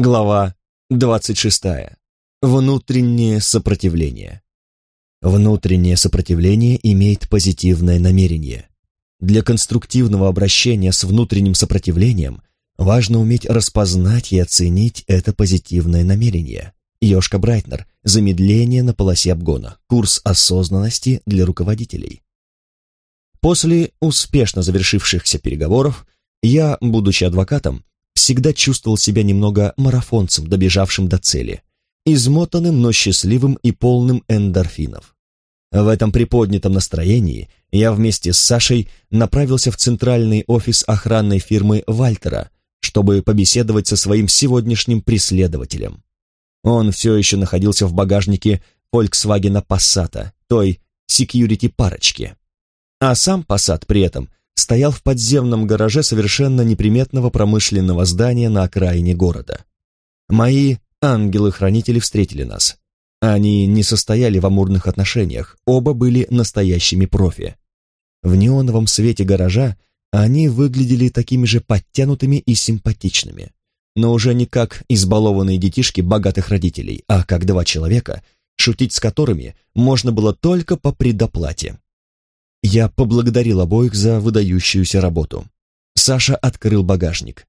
Глава 26. Внутреннее сопротивление. Внутреннее сопротивление имеет позитивное намерение. Для конструктивного обращения с внутренним сопротивлением важно уметь распознать и оценить это позитивное намерение. Йошка Брайтнер. Замедление на полосе обгона. Курс осознанности для руководителей. После успешно завершившихся переговоров я, будучи адвокатом, всегда чувствовал себя немного марафонцем, добежавшим до цели, измотанным, но счастливым и полным эндорфинов. В этом приподнятом настроении я вместе с Сашей направился в центральный офис охранной фирмы Вальтера, чтобы побеседовать со своим сегодняшним преследователем. Он все еще находился в багажнике Volkswagen Passat, той security парочки. А сам Passat при этом стоял в подземном гараже совершенно неприметного промышленного здания на окраине города. Мои ангелы-хранители встретили нас. Они не состояли в амурных отношениях, оба были настоящими профи. В неоновом свете гаража они выглядели такими же подтянутыми и симпатичными, но уже не как избалованные детишки богатых родителей, а как два человека, шутить с которыми можно было только по предоплате. Я поблагодарил обоих за выдающуюся работу. Саша открыл багажник.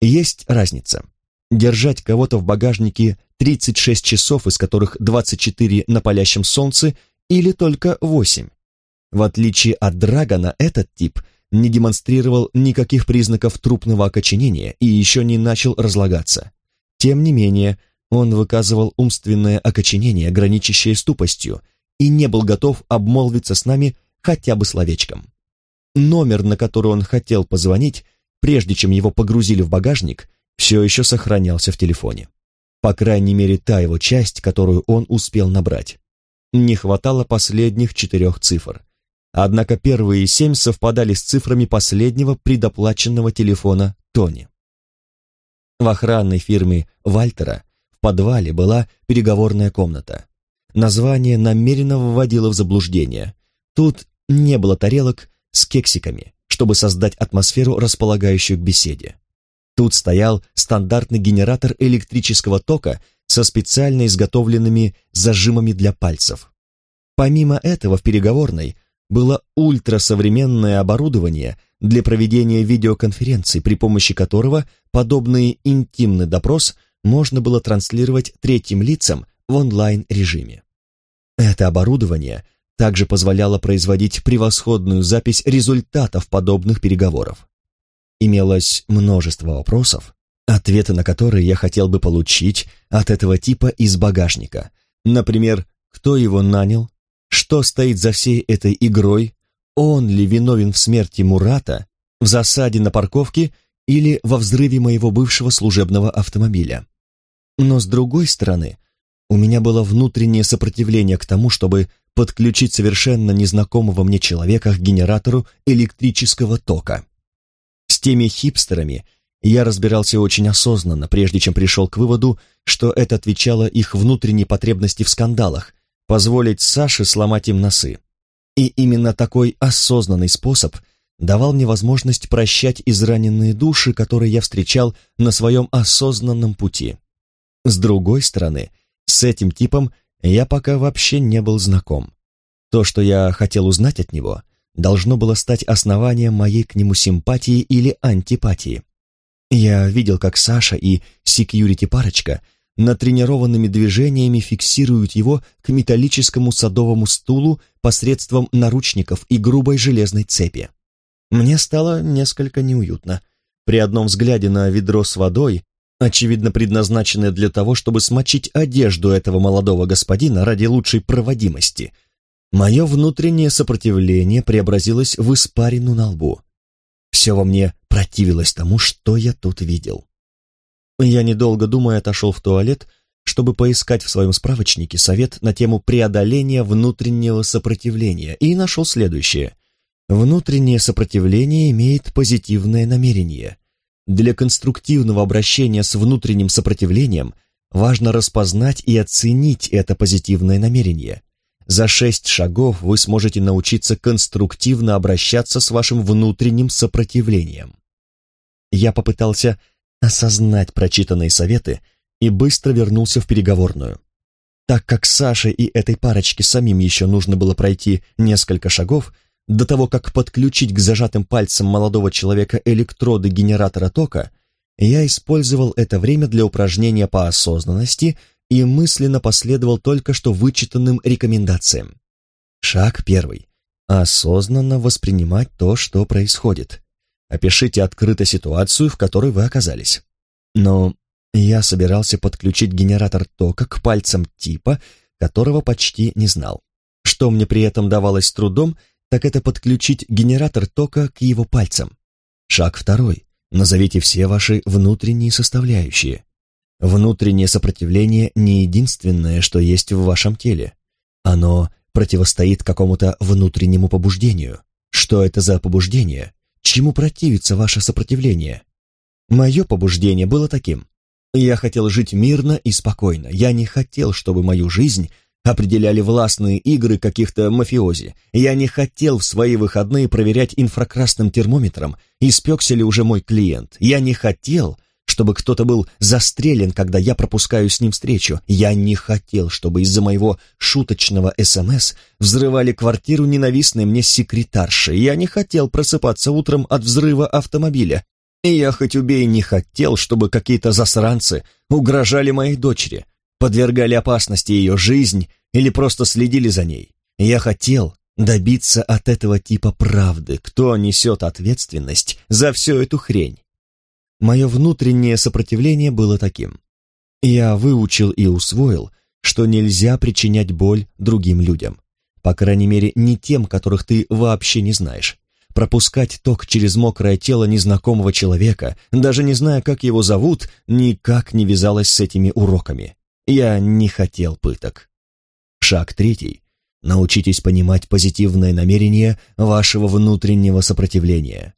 Есть разница. Держать кого-то в багажнике 36 часов, из которых 24 на палящем солнце, или только 8. В отличие от Драгона, этот тип не демонстрировал никаких признаков трупного окоченения и еще не начал разлагаться. Тем не менее, он выказывал умственное окоченение, граничащее с тупостью, и не был готов обмолвиться с нами хотя бы словечком. Номер, на который он хотел позвонить, прежде чем его погрузили в багажник, все еще сохранялся в телефоне. По крайней мере, та его часть, которую он успел набрать. Не хватало последних четырех цифр. Однако первые семь совпадали с цифрами последнего предоплаченного телефона Тони. В охранной фирме Вальтера в подвале была переговорная комната. Название намеренно вводило в заблуждение. Тут не было тарелок с кексиками, чтобы создать атмосферу, располагающую к беседе. Тут стоял стандартный генератор электрического тока со специально изготовленными зажимами для пальцев. Помимо этого в переговорной было ультрасовременное оборудование для проведения видеоконференций, при помощи которого подобный интимный допрос можно было транслировать третьим лицам в онлайн-режиме. Это оборудование – также позволяло производить превосходную запись результатов подобных переговоров. Имелось множество вопросов, ответы на которые я хотел бы получить от этого типа из багажника. Например, кто его нанял, что стоит за всей этой игрой, он ли виновен в смерти Мурата, в засаде на парковке или во взрыве моего бывшего служебного автомобиля. Но с другой стороны, у меня было внутреннее сопротивление к тому, чтобы подключить совершенно незнакомого мне человека к генератору электрического тока. С теми хипстерами я разбирался очень осознанно, прежде чем пришел к выводу, что это отвечало их внутренней потребности в скандалах, позволить Саше сломать им носы. И именно такой осознанный способ давал мне возможность прощать израненные души, которые я встречал на своем осознанном пути. С другой стороны, с этим типом я пока вообще не был знаком. То, что я хотел узнать от него, должно было стать основанием моей к нему симпатии или антипатии. Я видел, как Саша и секьюрити-парочка натренированными движениями фиксируют его к металлическому садовому стулу посредством наручников и грубой железной цепи. Мне стало несколько неуютно. При одном взгляде на ведро с водой очевидно предназначенное для того, чтобы смочить одежду этого молодого господина ради лучшей проводимости. Мое внутреннее сопротивление преобразилось в испарину на лбу. Все во мне противилось тому, что я тут видел. Я, недолго думая, отошел в туалет, чтобы поискать в своем справочнике совет на тему преодоления внутреннего сопротивления, и нашел следующее. Внутреннее сопротивление имеет позитивное намерение – для конструктивного обращения с внутренним сопротивлением важно распознать и оценить это позитивное намерение. За шесть шагов вы сможете научиться конструктивно обращаться с вашим внутренним сопротивлением. Я попытался осознать прочитанные советы и быстро вернулся в переговорную. Так как Саше и этой парочке самим еще нужно было пройти несколько шагов, до того, как подключить к зажатым пальцам молодого человека электроды генератора тока, я использовал это время для упражнения по осознанности и мысленно последовал только что вычитанным рекомендациям. Шаг первый. Осознанно воспринимать то, что происходит. Опишите открыто ситуацию, в которой вы оказались. Но я собирался подключить генератор тока к пальцам типа, которого почти не знал. Что мне при этом давалось трудом, так это подключить генератор тока к его пальцам. Шаг второй. Назовите все ваши внутренние составляющие. Внутреннее сопротивление не единственное, что есть в вашем теле. Оно противостоит какому-то внутреннему побуждению. Что это за побуждение? Чему противится ваше сопротивление? Мое побуждение было таким. Я хотел жить мирно и спокойно. Я не хотел, чтобы мою жизнь определяли властные игры каких-то мафиози. Я не хотел в свои выходные проверять инфракрасным термометром, испекся ли уже мой клиент. Я не хотел, чтобы кто-то был застрелен, когда я пропускаю с ним встречу. Я не хотел, чтобы из-за моего шуточного СМС взрывали квартиру ненавистной мне секретарши. Я не хотел просыпаться утром от взрыва автомобиля. И я хоть убей не хотел, чтобы какие-то засранцы угрожали моей дочери, подвергали опасности ее жизнь или просто следили за ней. Я хотел добиться от этого типа правды, кто несет ответственность за всю эту хрень. Мое внутреннее сопротивление было таким. Я выучил и усвоил, что нельзя причинять боль другим людям. По крайней мере, не тем, которых ты вообще не знаешь. Пропускать ток через мокрое тело незнакомого человека, даже не зная, как его зовут, никак не вязалось с этими уроками. Я не хотел пыток. Шаг третий. Научитесь понимать позитивное намерение вашего внутреннего сопротивления.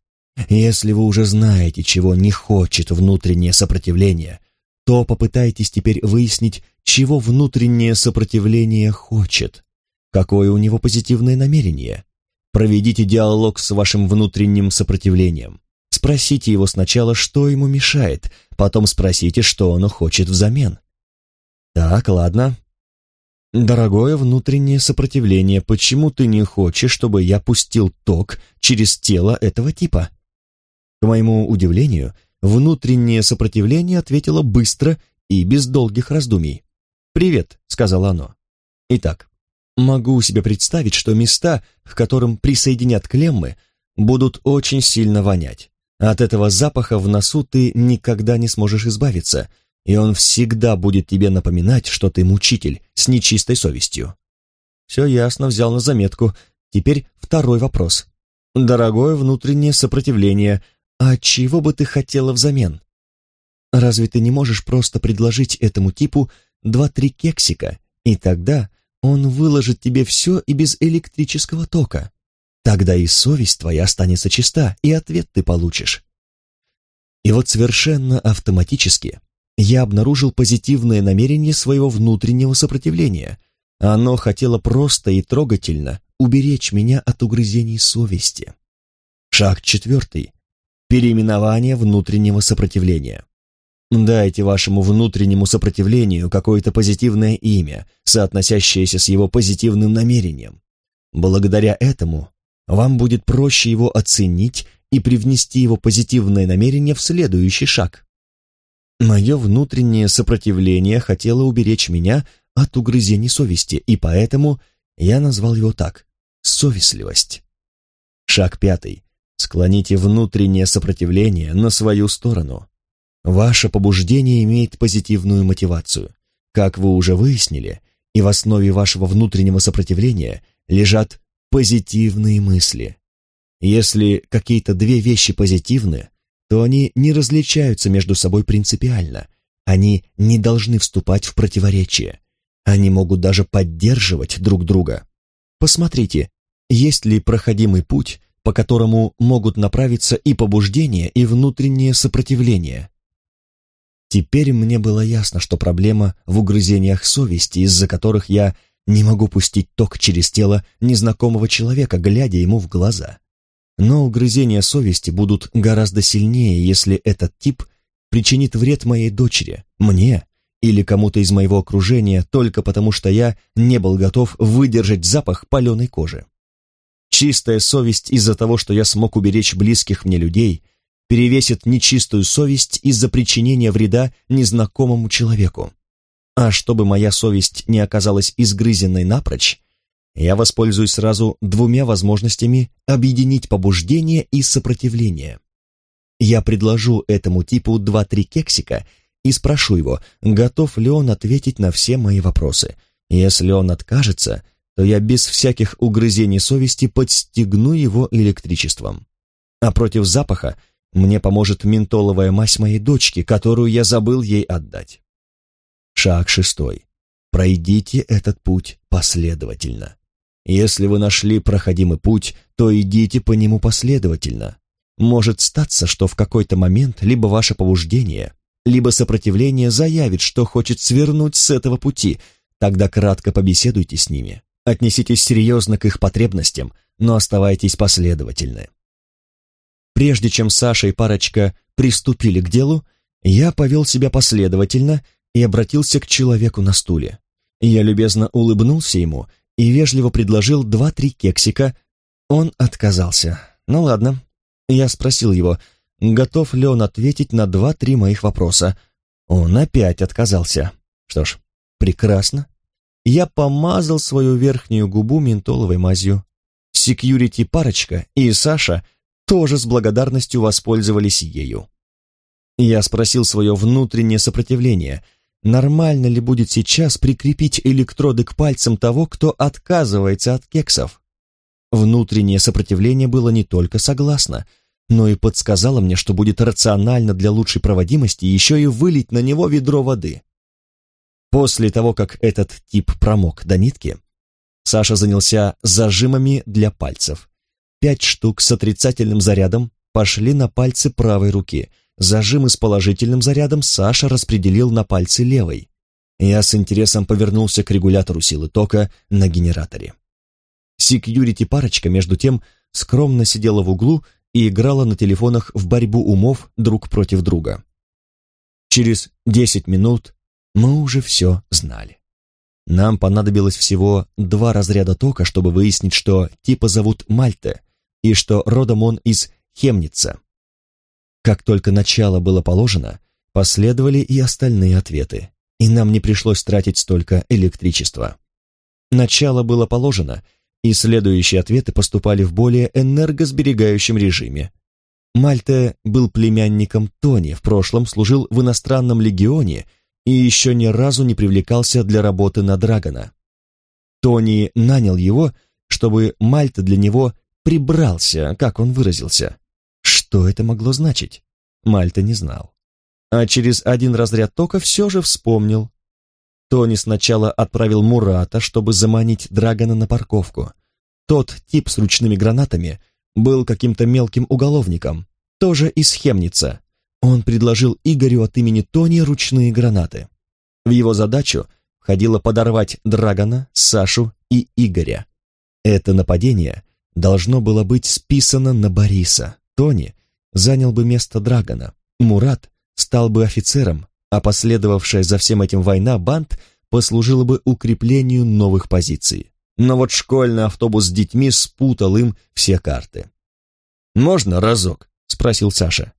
Если вы уже знаете, чего не хочет внутреннее сопротивление, то попытайтесь теперь выяснить, чего внутреннее сопротивление хочет. Какое у него позитивное намерение? Проведите диалог с вашим внутренним сопротивлением. Спросите его сначала, что ему мешает, потом спросите, что оно хочет взамен. Так, ладно. Дорогое внутреннее сопротивление, почему ты не хочешь, чтобы я пустил ток через тело этого типа? К моему удивлению, внутреннее сопротивление ответило быстро и без долгих раздумий. «Привет», — сказала оно. «Итак, могу себе представить, что места, к которым присоединят клеммы, будут очень сильно вонять. От этого запаха в носу ты никогда не сможешь избавиться, и он всегда будет тебе напоминать, что ты мучитель с нечистой совестью». Все ясно, взял на заметку. Теперь второй вопрос. Дорогое внутреннее сопротивление, а чего бы ты хотела взамен? Разве ты не можешь просто предложить этому типу два-три кексика, и тогда он выложит тебе все и без электрического тока? Тогда и совесть твоя останется чиста, и ответ ты получишь. И вот совершенно автоматически я обнаружил позитивное намерение своего внутреннего сопротивления. Оно хотело просто и трогательно уберечь меня от угрызений совести. Шаг четвертый переименование внутреннего сопротивления. Дайте вашему внутреннему сопротивлению какое-то позитивное имя, соотносящееся с его позитивным намерением. Благодаря этому вам будет проще его оценить и привнести его позитивное намерение в следующий шаг. Мое внутреннее сопротивление хотело уберечь меня от угрызений совести, и поэтому я назвал его так – совестливость. Шаг пятый. Склоните внутреннее сопротивление на свою сторону. Ваше побуждение имеет позитивную мотивацию. Как вы уже выяснили, и в основе вашего внутреннего сопротивления лежат позитивные мысли. Если какие-то две вещи позитивны, то они не различаются между собой принципиально. Они не должны вступать в противоречие. Они могут даже поддерживать друг друга. Посмотрите, есть ли проходимый путь по которому могут направиться и побуждение, и внутреннее сопротивление. Теперь мне было ясно, что проблема в угрызениях совести, из-за которых я не могу пустить ток через тело незнакомого человека, глядя ему в глаза. Но угрызения совести будут гораздо сильнее, если этот тип причинит вред моей дочери, мне или кому-то из моего окружения только потому, что я не был готов выдержать запах паленой кожи. Чистая совесть из-за того, что я смог уберечь близких мне людей, перевесит нечистую совесть из-за причинения вреда незнакомому человеку. А чтобы моя совесть не оказалась изгрызенной напрочь, я воспользуюсь сразу двумя возможностями объединить побуждение и сопротивление. Я предложу этому типу два-три кексика и спрошу его, готов ли он ответить на все мои вопросы. Если он откажется, то я без всяких угрызений совести подстегну его электричеством. А против запаха мне поможет ментоловая мазь моей дочки, которую я забыл ей отдать. Шаг шестой. Пройдите этот путь последовательно. Если вы нашли проходимый путь, то идите по нему последовательно. Может статься, что в какой-то момент либо ваше побуждение, либо сопротивление заявит, что хочет свернуть с этого пути, тогда кратко побеседуйте с ними. Отнеситесь серьезно к их потребностям, но оставайтесь последовательны. Прежде чем Саша и парочка приступили к делу, я повел себя последовательно и обратился к человеку на стуле. Я любезно улыбнулся ему и вежливо предложил два-три кексика. Он отказался. Ну ладно. Я спросил его, готов ли он ответить на два-три моих вопроса. Он опять отказался. Что ж, прекрасно. Я помазал свою верхнюю губу ментоловой мазью. Секьюрити парочка и Саша тоже с благодарностью воспользовались ею. Я спросил свое внутреннее сопротивление — Нормально ли будет сейчас прикрепить электроды к пальцам того, кто отказывается от кексов? Внутреннее сопротивление было не только согласно, но и подсказало мне, что будет рационально для лучшей проводимости еще и вылить на него ведро воды. После того, как этот тип промок до нитки, Саша занялся зажимами для пальцев. Пять штук с отрицательным зарядом пошли на пальцы правой руки, Зажимы с положительным зарядом Саша распределил на пальцы левой. Я с интересом повернулся к регулятору силы тока на генераторе. Секьюрити парочка, между тем, скромно сидела в углу и играла на телефонах в борьбу умов друг против друга. Через десять минут мы уже все знали. Нам понадобилось всего два разряда тока, чтобы выяснить, что типа зовут Мальте и что родом он из Хемница. Как только начало было положено, последовали и остальные ответы, и нам не пришлось тратить столько электричества. Начало было положено, и следующие ответы поступали в более энергосберегающем режиме. Мальте был племянником Тони, в прошлом служил в иностранном легионе и еще ни разу не привлекался для работы на Драгона. Тони нанял его, чтобы Мальта для него прибрался, как он выразился. Что это могло значить? Мальта не знал. А через один разряд тока все же вспомнил. Тони сначала отправил Мурата, чтобы заманить Драгона на парковку. Тот тип с ручными гранатами был каким-то мелким уголовником, тоже из Хемница. Он предложил Игорю от имени Тони ручные гранаты. В его задачу входило подорвать Драгона, Сашу и Игоря. Это нападение должно было быть списано на Бориса. Тони занял бы место Драгона, Мурат стал бы офицером, а последовавшая за всем этим война банд послужила бы укреплению новых позиций. Но вот школьный автобус с детьми спутал им все карты. «Можно разок?» — спросил Саша.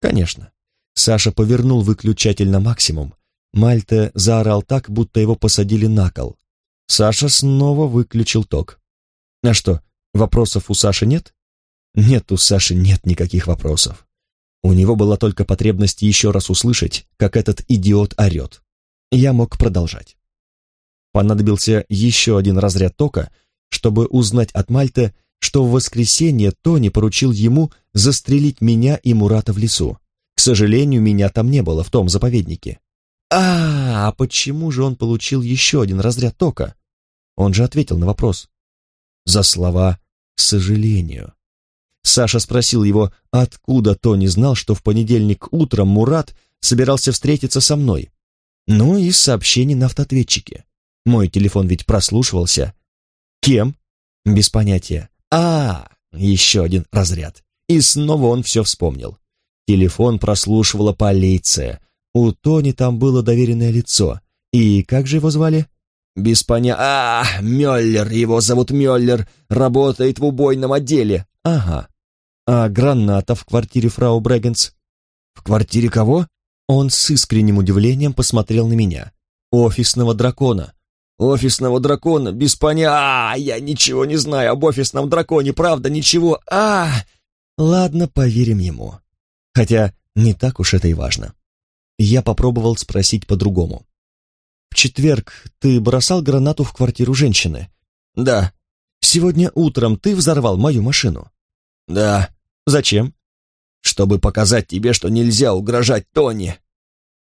«Конечно». Саша повернул выключатель на максимум. Мальта заорал так, будто его посадили на кол. Саша снова выключил ток. «А что, вопросов у Саши нет?» Нет, у Саши нет никаких вопросов. У него была только потребность еще раз услышать, как этот идиот орет. Я мог продолжать. Понадобился еще один разряд тока, чтобы узнать от Мальта, что в воскресенье Тони поручил ему застрелить меня и Мурата в лесу. К сожалению, меня там не было, в том заповеднике. А, -а, а почему же он получил еще один разряд тока? Он же ответил на вопрос. За слова «к сожалению». Саша спросил его, откуда Тони знал, что в понедельник утром Мурат собирался встретиться со мной. Ну и сообщений на автоответчике. Мой телефон ведь прослушивался. Кем? Без понятия. А, еще один разряд. И снова он все вспомнил. Телефон прослушивала полиция. У Тони там было доверенное лицо. И как же его звали? Без поня... А, Мюллер, его зовут Мюллер, работает в убойном отделе. Ага. А граната в квартире фрау Брэггенс? В квартире кого? Он с искренним удивлением посмотрел на меня. Офисного дракона. Офисного дракона, без поня... А, я ничего не знаю об офисном драконе, правда, ничего. А, ладно, поверим ему. Хотя не так уж это и важно. Я попробовал спросить по-другому. «В четверг ты бросал гранату в квартиру женщины?» «Да». «Сегодня утром ты взорвал мою машину?» «Да». «Зачем?» «Чтобы показать тебе, что нельзя угрожать Тони».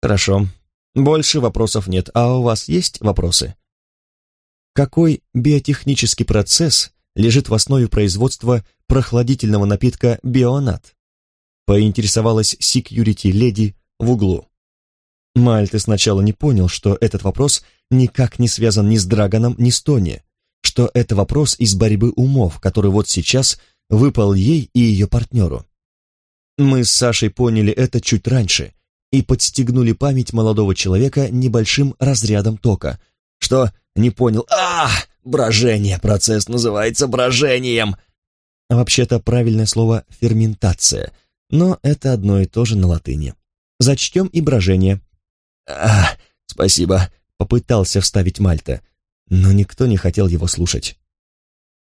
«Хорошо. Больше вопросов нет. А у вас есть вопросы?» Какой биотехнический процесс лежит в основе производства прохладительного напитка «Бионат»? Поинтересовалась секьюрити-леди в углу. Мальте сначала не понял, что этот вопрос никак не связан ни с Драгоном, ни с Тони, что это вопрос из борьбы умов, который вот сейчас выпал ей и ее партнеру. Мы с Сашей поняли это чуть раньше и подстегнули память молодого человека небольшим разрядом тока. Что? Не понял. А, брожение. Процесс называется брожением. Вообще-то правильное слово ферментация, но это одно и то же на латыни. Зачтем и брожение. «А, спасибо», — попытался вставить Мальта, но никто не хотел его слушать.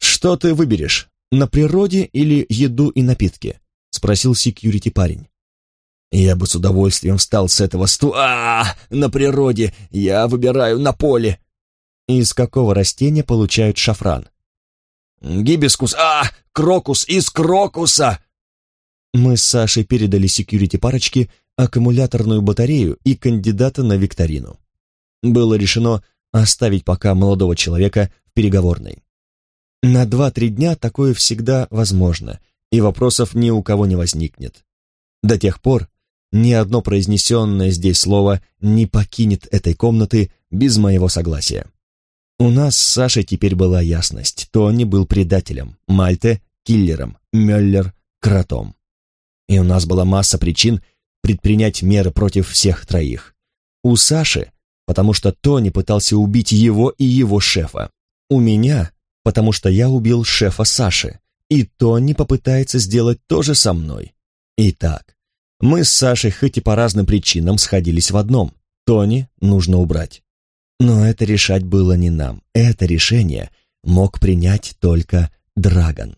«Что ты выберешь, на природе или еду и напитки?» — спросил секьюрити парень. «Я бы с удовольствием встал с этого стула. А, на природе! Я выбираю на поле!» «Из какого растения получают шафран?» «Гибискус! А, крокус! Из крокуса!» Мы с Сашей передали секьюрити парочке аккумуляторную батарею и кандидата на викторину. Было решено оставить пока молодого человека в переговорной. На два-три дня такое всегда возможно, и вопросов ни у кого не возникнет. До тех пор ни одно произнесенное здесь слово не покинет этой комнаты без моего согласия. У нас с Сашей теперь была ясность. Тони был предателем, Мальте — киллером, Мюллер — кротом. И у нас была масса причин предпринять меры против всех троих. У Саши, потому что Тони пытался убить его и его шефа. У меня, потому что я убил шефа Саши. И Тони попытается сделать то же со мной. Итак, мы с Сашей хоть и по разным причинам сходились в одном. Тони нужно убрать. Но это решать было не нам. Это решение мог принять только Драгон.